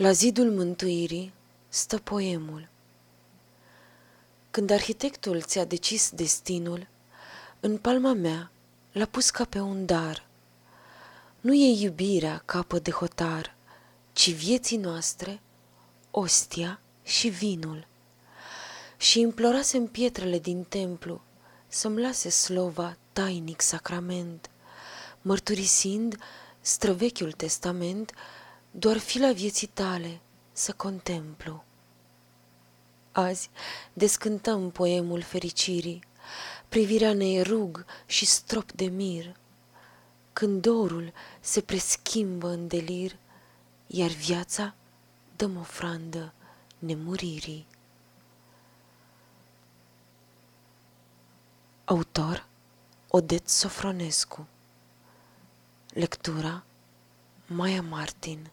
La zidul mântuirii stă poemul. Când arhitectul ți-a decis destinul, în palma mea l-a pus ca pe un dar. Nu e iubirea capă de hotar, ci vieții noastre, ostia și vinul. Și implorasem pietrele din templu să-mi lase slova tainic sacrament, mărturisind străvechiul testament doar fila vieții tale să contemplu. Azi descântăm poemul fericirii, privirea ne rug și strop de mir, când dorul se preschimbă în delir, iar viața dăm ofrandă nemuririi. Autor Odet Sofronescu Lectura Maya Martin